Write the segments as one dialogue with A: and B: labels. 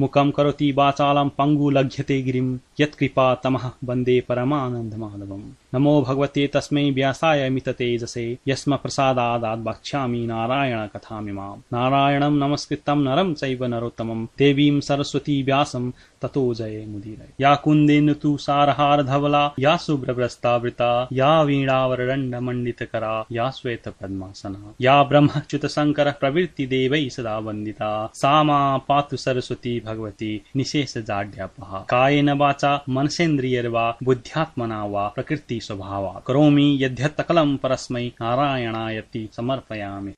A: मुखं करोति वाचालं पङ्गुलघ्यते गिरिं यत्कृपा तमः वन्दे परमानन्दमाधवम्। नमो भगवते तस्मै व्यासाय मिततेजसे यस्म प्रसादादात् वक्ष्यामि नारायण कथामिमाम् नारायणं नमस्कृतं नरं चैव नरोत्तमं देवीं सरस्वती व्यासं ततो जये मुदीरय। या कुन्देन तु सारहारधवला या शुभ्रभ्रस्तावृता या वीणावरदण्डमण्डितकरा या श्वेतपद्मासना। या ब्रह्मच्युतशङ्करः प्रवृत्तिदेवैः सदा वन्दिता। सा मा पातु सरस्वती भगवती निशेषजाड्यापः कायेन वाचा मनसेन्द्रियर्वा बुद्ध्यात्मना वा प्रकृति स्वभावा करोमि यद्यत्तकलं परस्मै नारायणायति समर्पयामि।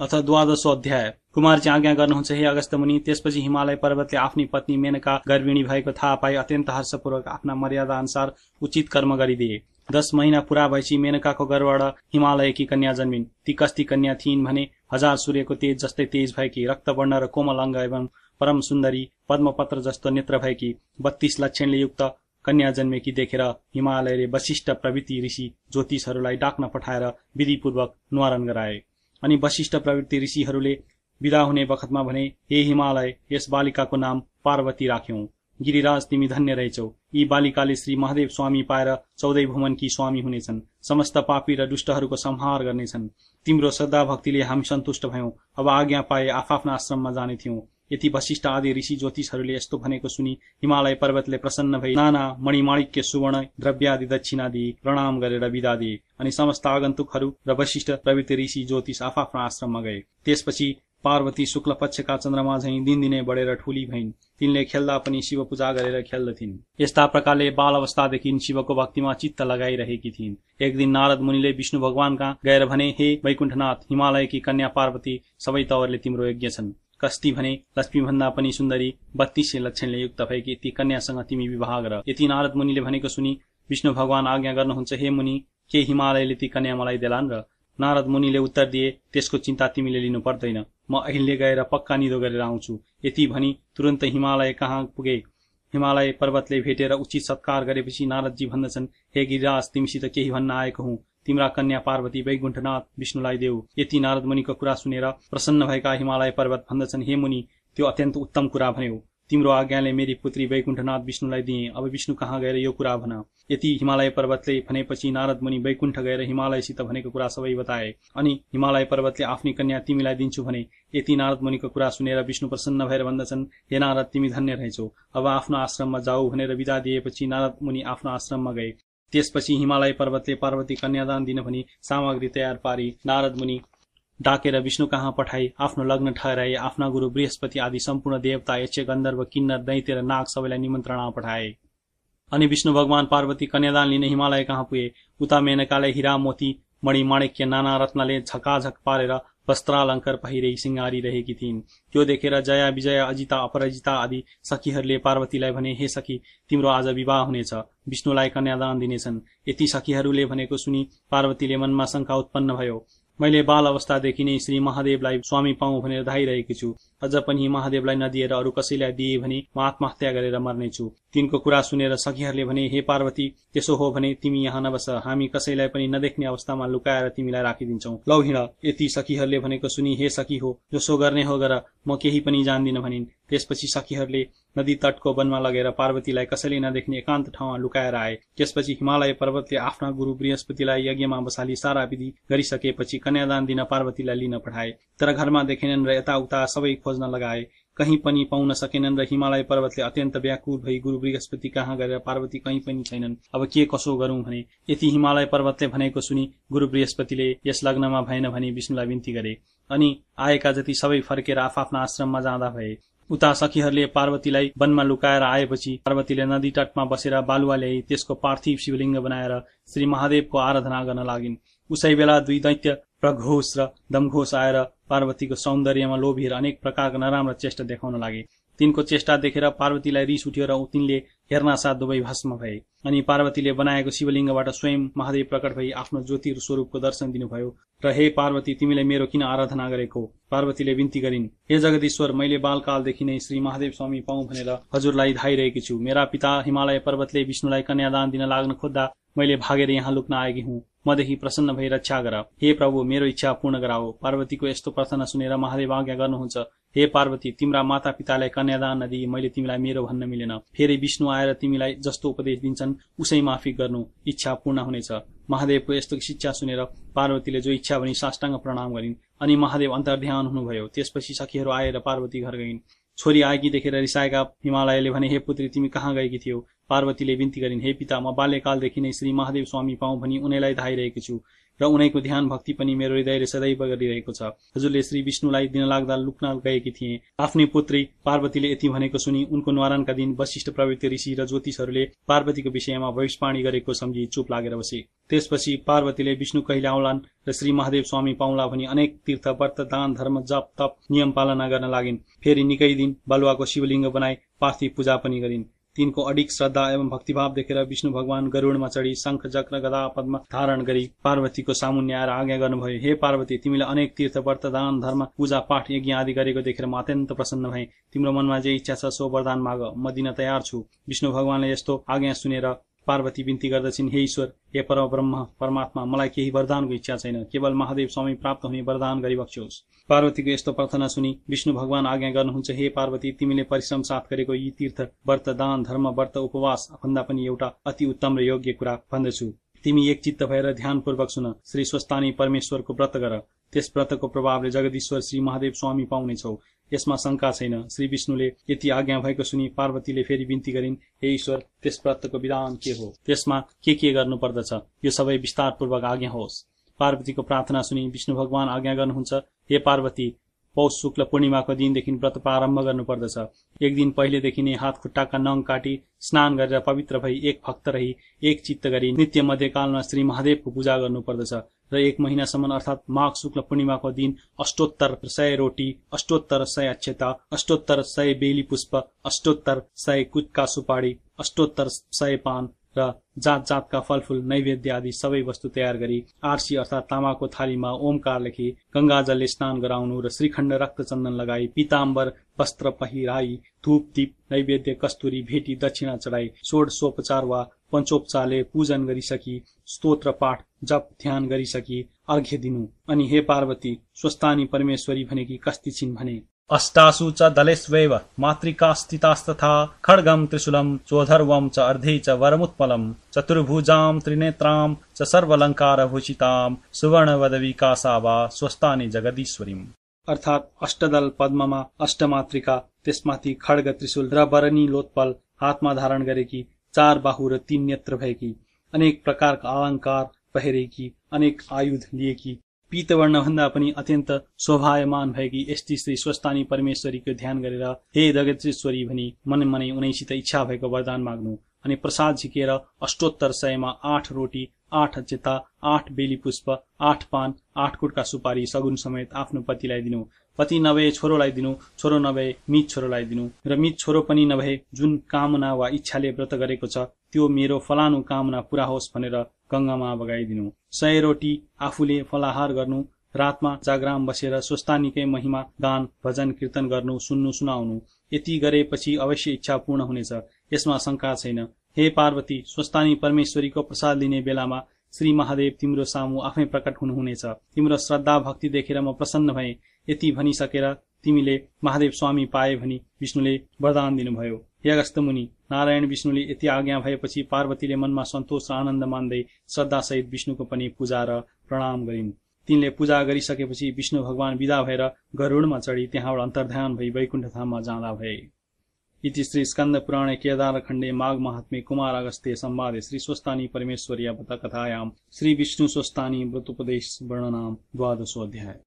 A: अथ द्वादशो अध्याय कुमार चाहिँ आज्ञा गर्नुहुन्छ हे अगस्त मुनि त्यसपछि हिमालय पर्वतले आफ्नी पत्नी मेनका गर्भिणी भएको थाहा पाए अत्यन्त हर्षपूर्वक आफ्ना मर्यादा अनुसार उचित कर्म गरिदिए। दस महिना पूरा भएपछि मेनकाको गर्भबाट हिमालयकी कन्या जन्मिन्। ती कस्ती कन्या थिइन् भने हजार सूर्यको तेज जस्तै तेज भएकी रक्तवर्ण र कोमल अङ्ग एवं परम सुन्दरी पद्मपत्र जस्तो नेत्र भएकी बत्तीस लक्षणले युक्त कन्या जन्मेकी देखेर हिमालयले वशिष्ठ प्रवृत्ति ऋषि ज्योतिषहरूलाई डाक्न पठाएर विधिपूर्वक निवारण गराए। अनि वशिष्ठ प्रवृत्ति ऋषिहरूले विदा हुने बखतमा भने हे हिमालय यस बालिकाको नाम पार्वती राख्यौं। गिरिराज तिमी धन्य रहेछौ। यी बालिकाले श्री महादेव स्वामी पाएर चौधै भुवनकी स्वामी हुनेछन्। समस्त पापी र दुष्टहरूको संहार गर्नेछन्। तिम्रो श्रद्धा भक्तिले हामी सन्तुष्ट भयौं। अब आज्ञा पाए आफ्ना आश्रममा जाने थियौं यति वशिष्ठ आदि ऋषि ज्योतिषहरूले यस्तो भनेको सुनि हिमालय पर्वतले प्रसन्न भई नाना मणिमाणिक्य सुवर्ण द्रव्यादि दक्षिणादि प्रणाम गरेर विदा दिए अनि समस्त आगन्तुकहरू र वशिष्ठ प्रवृत्ति ऋषि ज्योतिष आफ्ना आश्रममा गए। त्यसपछि पार्वती शुक्ल पक्षका चन्द्रमा झैँ दिनदिनै बढेर ठुली भइन्। तिनले खेल्दा पनि शिव पूजा गरेर खेल्दथिन्। यस्ता प्रकारले बाल अवस्थादेखि शिवको भक्तिमा चित्त लगाइरहेकी थिइन्। एक दिन नारद मुनिले विष्णु भगवान कहाँ गएर भने हे वैकुण्ठनाथ हिमालयकी कन्या पार्वती सबै तवरले तिम्रो यज्ञ छन्। कस्ती भने लक्ष्मीभन्दा पनि सुन्दरी बत्तीस लक्षणले युक्त भएकी ती कन्यासँग तिमी विवाह गर। यति नारद मुनिले भनेको सुनि विष्णु भगवान आज्ञा गर्नुहुन्छ हे मुनि के हिमालयले ती कन्या मलाई देलान् र? नारद मुनिले उत्तर दिए त्यसको चिन्ता तिमीले लिनु पर्दैन। म अहिले गएर पक्का निदो गरेर आउँछु। यति भनी तुरन्त हिमालय कहाँ पुगे? हिमालय पर्वतले भेटेर उचित सत्कार गरेपछि नारदजी भन्दछन् हे गिरिराज तिमीसित केही भन्न आएको हुँ। तिम्रा कन्या पार्वती वैकुण्ठनाथ विष्णुलाई देऊ। यति नारद मुनिको कुरा सुनेर प्रसन्न भएका हिमालय पर्वत भन्दछन्। हे मुनि त्यो अत्यन्त उत्तम कुरा भन्यो। तिम्रो आज्ञाले मेरी पुत्री वैकुण्ठनाथ विष्णुलाई दिए। अब विष्णु कहाँ गएर यो कुरा भन? यति हिमालय पर्वतले भनेपछि नारद मुनि वैकुण्ठ गएर हिमालयसित भनेको कुरा सबै बताए। अनि हिमालय पर्वतले आफ्नी कन्या तिमीलाई दिन्छु भने यति नारद मुनिको कुरा सुनेर विष्णु प्रसन्न भएर भन्दछन् हे नारद तिमी धन्य रहेछौ। अब आफ्नो आश्रममा जाऊ भनेर विदा दिएपछि नारद मुनि आफ्नो आश्रममा गए। त्यसपछि हिमालय पर्वतले पार्वती कन्यादान दिन भनी सामग्री तयार पारी नारद मुनि डाकेर विष्णु कहाँ पठाई आफ्नो लग्न ठहराए आफ्ना गुरु बृहस्पति आदि सम्पूर्ण देवता यक्ष गन्धर्व किन्नर दैत्य र नाग सबैलाई निमन्त्रणा पठाए अनि विष्णु भगवान पार्वती कन्यादान लिने हिमालय कहाँ पुगे? उता मेनकाले हिरा मोती मणि माणिक्य नाना रत्नले झकाझक पारेर वस्त्रालङ्कार पहिरै सिंगारी रहेकी थिइन्। त्यो देखेर जया विजय अजिता अपराजिता आदि सखीहरूले पार्वतीलाई भने हे सखी तिम्रो आज विवाह हुनेछ। विष्णुलाई कन्यादान दिनेछन्। यति सखीहरूले भनेको सुनि पार्वतीले मनमा शङ्का उत्पन्न भयो। मैले बाल अवस्थादेखि नै श्री महादेवलाई स्वामी पाऊ भनेर धाइरहेकी छु। अझ पनि महादेवलाई नदिएर अरू कसैलाई दिए भने म आत्महत्या गरेर मर्नेछु। तिनको कुरा सुनेर सखीहरूले भने हे पार्वती त्यसो हो भने तिमी यहाँ नबस। हामी कसैलाई पनि नदेख्ने अवस्थामा लुकाएर तिमीलाई राखिदिन्छौ। लौ हिँड। यति सखीहरूले भनेको सुनि हे सखी हो जसो गर्ने हो गर। म केही पनि जान्दिन भनिन्। त्यसपछि सखीहरूले नदी तटको वनमा लगेर पार्वतीलाई कसैले नदेख्ने एकान्त ठाउँमा लुकाएर आए। त्यसपछि हिमालय पर्वतले आफ्ना गुरु बृहस्पतिलाई यज्ञमा बसाली सारा विधि गरिसकेपछि कन्यादान दिन पार्वतीलाई लिन पठाए। तर घरमा देखेनन् र यताउता सबै खोज्न लगाए। कहीँ पनि पाउन सकेनन् र हिमालय पर्वतले अत्यन्त व्याकुल भई गुरु बृहस्पति कहाँ गएर पार्वती कहीँ पनि छैनन्। अब के कसो गरौं भने यति हिमालय पर्वतले भनेको सुनि गुरु बृहस्पतिले यस लग्नमा भएन भने विष्णुलाई विन्ती गरे। अनि आएका जति सबै फर्केर आफ्ना आश्रममा जाँदा भए उता सखीहरूले पार्वतीलाई वनमा लुकाएर आएपछि पार्वतीले नदी तटमा बसेर बालुवा ल्याई त्यसको पार्थिव शिवलिङ्ग बनाएर श्री महादेवको आराधना गर्न लागिन्। उसै बेला दुई दैत्य प्रघोष र दमघोष आएर पार्वतीको सौन्दर्यमा लोभिएर अनेक प्रकारका नराम्रा चेष्टा देखाउन लागे। तिनको चेष्टा देखेर पार्वतीलाई रिस उठ्यो र तिनले हेर्नासाथ दुवै भस्म भए। अनि पार्वतीले बनाएको शिवलिङ्गबाट स्वयं महादेव प्रकट भई आफ्नो ज्योति स्वरूपको दर्शन दिनुभयो र हे पार्वती तिमीले मेरो किन आराधना गरेको? पार्वतीले विन्ती गरिन् हे जगदीश्वर मैले बालकालदेखि नै श्री महादेव स्वामी पाउँ भनेर हजुरलाई धाइरहेकी छु। मेरा पिता हिमालय पर्वतले विष्णुलाई कन्यादान दिन लाग्न खोज्दा मैले भागेर यहाँ लुक्न आएकी हुँ। मदेखि प्रसन्न भई रक्षा गर। हे प्रभु मेरो इच्छा पूर्ण गराओ। पार्वतीको यस्तो प्रार्थना सुनेर महादेव आज्ञा गर्नुहुन्छ। हे पार्वती तिम्रा माता पितालाई कन्यादान नदिई मैले तिमीलाई मेरो भन्न मिलेन। फेरि विष्णु आएर तिमीलाई जस्तो उपदेश दिन्छन् उसै माफी गर्नु इच्छा पूर्ण हुनेछ। महादेवको यस्तो शिक्षा सुनेर पार्वतीले जो इच्छा भनी साष्टाङ्ग प्रणाम गरिन् अनि महादेव अन्तर्ध्यान हुनुभयो। त्यसपछि सखीहरू आएर पार्वती घर गइन्। छोरी आएकी देखेर रिसाएका हिमालयले भने हे पुत्री तिमी कहाँ गएकी थियौ? पार्वतीले विन्ती गरिन् हे पिता म बाल्यकालदेखि नै श्री महादेव स्वामी पाउँ भनी उनैलाई धाइरहेको छु। र उनैको ध्यान भक्ति पनि मेरो हृदयले सदैव गरिरहेको छ। हजुरले श्री विष्णुलाई दिन लाग्दा लुक्न गएकी थिए। आफ्नै पुत्री पार्वतीले यति भनेको सुनि उनको निवारणका दिन वशिष्ठ प्रवृत्ति ऋषि र ज्योतिषहरूले पार्वतीको विषयमा भविष्यवाणी गरेको सम्झी चुप लागेर बसे। त्यसपछि पार्वतीले विष्णु कहिले आउलान् र श्री महादेव स्वामी पाउला भनी अनेक तीर्थ व्रत दान धर्म जप तप नियम पालना गर्न लागिन्। फेरि निकै दिन बालुवाको शिवलिङ्ग बनाई पार्थिव पूजा पनि गरिन्। तिनको अडिक श्रद्धा एवं भक्तिभाव देखेर विष्णु भगवान गरुडमा चढी शङ्ख चक्र गदा पद्म धारण गरी पार्वतीको सामुन्य आएर आज्ञा गर्नुभयो। हे पार्वती तिमीले अनेक तीर्थ व्रत दान धर्म पूजा पाठ यज्ञ आदि गरेको देखेर म अत्यन्त प्रसन्न भए। तिम्रो मनमा जे इच्छा छ सो वरदान माग। म दिन तयार छु। विष्णु भगवानले यस्तो आज्ञा सुनेर पार्वती बिन्ती गर्दछिन् हे ईश्वर हे पर ब्रह्म परमात्मा मलाई केही वरदानको इच्छा छैन केवल महादेव स्वामी प्राप्त हुने वरदान गरिबक्छोस् पार्वतीको यस्तो प्रार्थना सुनि विष्णु भगवान आज्ञा गर्नुहुन्छ हे पार्वती तिमीले परिश्रम साथ गरेको यी तीर्थ व्रत दान धर्म व्रत उपवास भन्दा पनि एउटा अति उत्तम र योग्य कुरा भन्दछु। तिमी एक चित्त भएर ध्यानपूर्वक सुन श्री स्वस्तानी परमेश्वरको व्रत गर। त्यस व्रतको प्रभावले जगदीश्वर श्री महादेव स्वामी पाउनेछौ। यसमा शङ्का छैन। श्री विष्णुले यति आज्ञा भएको सुनि पार्वतीले फेरि विन्ती गरिन् हे ईश्वर त्यस व्रतको विधान के हो? त्यसमा के के गर्नु पर्दछ यो सबै विस्तारपूर्वक आज्ञा होस् पार्वतीको प्रार्थना सुनि विष्णु भगवान आज्ञा गर्नुहुन्छ हे पार्वती पौष शुक्ल पूर्णिमाको दिनदेखि व्रत प्रारम्भ गर्नुपर्दछ। एक दिन पहिलेदेखि नै हात खुट्टाका नङ काटी स्नान गरेर पवित्र भई एक भक्त रही एक चित्त गरी नित्य मध्यकालमा श्री महादेवको पूजा गर्नुपर्दछ। र एक महिनासम्म अर्थात् माघ शुक्ल पूर्णिमाको दिन अष्टोत्तर सय रोटी अष्टोत्तर सय अक्षता अष्टोत्तर सय बेली पुष्प अष्टोत्तर सय कुटका सुपारी अष्टोत्तर सय पान र जात जातका फलफूल नैवेद्य आदि सबै वस्तु तयार गरी आरसी अर्थात् तामाको थालीमा ओमकार लेखी गंगाजलले स्नान गराउनु र श्रीखण्ड रक्तचन्दन लगाई पिताम्बर वस्त्र पहिराई धूप दीप नैवेद्य कस्तुरी भेटी दक्षिणा चढाई सोपचार वा पञ्चोपचारले पूजन गरिसकी स्तोत्र पाठ जप ध्यान गरिसकी अर्घ्य दिनु। अनि हे पार्वती स्वस्थानी परमेश्वरी भनेकी कस्ती छिन् भने अष्टासु च दलेष्वेव मातृकास्थितास्तथा खड्गम् त्रिशूलम् चोधर्वम् च अर्धे च वरमुत्पलम् चतुर्भुजाम् त्रिनेत्राम् च सर्वलङ्कारभूषिताम् सुवर्णवदविकासा वा स्वस्थानि जगदीश्वरीम्। अर्थात् अष्टदल पद्ममा अष्टमातृका त्यसमाथि खड्ग त्रिशूल र बरनी लोत्पल हातमा धारण गरेकी चार बाहु र तीन नेत्र भएकी अनेक प्रकारका अलङ्कार पहिरेकी अनेक आयुध लिएकी। पीतवर्ण भन्दा पनि अत्यन्त शोभायमान भएकी यस्ती श्री स्वस्तानी परमेश्वरीको ध्यान गरेर हे जगतेश्वरी भनी मन मनै उनैसित इच्छा भएको वरदान माग्नु अनि प्रसाद झिकेर अष्टोत्तर सयमा आठ रोटी आठ चिता आठ बेली पुष्प आठ पान आठ कुटका सुपारी सगुन समेत आफ्नो पतिलाई दिनु। पति नभए छोरोलाई दिनु छोरो नभए मित छोरोलाई दिनु र मित छोरो पनि नभए जुन कामना वा इच्छाले व्रत गरेको छ त्यो मेरो फलानु कामना पूरा होस् भनेर गङ्गामा बगाइदिनु। सय रोटी आफूले फलाहार गर्नु रातमा जागराम बसेर स्वस्थानीकै महिमा गान भजन कीर्तन गर्नु सुन्नु सुनाउनु यति गरेपछि अवश्य इच्छा पूर्ण हुनेछ यसमा शङ्का छैन। हे पार्वती स्वस्थानी परमेश्वरीको प्रसाद लिने बेलामा श्री महादेव तिम्रो सामु आफै प्रकट हुनुहुनेछ। तिम्रो श्रद्धा भक्ति देखेर म प्रसन्न भए। यति भनिसकेर तिमीले महादेव स्वामी पाए भनी विष्णुले वरदान दिनुभयो। हे अगस्त मुनि नारायण विष्णुले यति आज्ञा भएपछि पार्वतीले मनमा सन्तोष र आनन्द मान्दै श्रद्धासहित विष्णुको पनि पूजा र प्रणाम गरिन्। तिनले पूजा गरिसकेपछि विष्णु भगवान विदा भएर गरुडमा चढी त्यहाँबाट अन्तर्ध्यान भई वैकुण्ठ धाममा जाँदा भए। इति श्री स्कन्द पुराणे केदार खण्डे माघ महात्मे कुमार अगस्त्य संवादे श्री स्वस्तानी परमेश्वरी कथायाम श्री विष्णु स्वस्तानी व्रतोपदेश वर्णनाम द्वादशोऽध्याय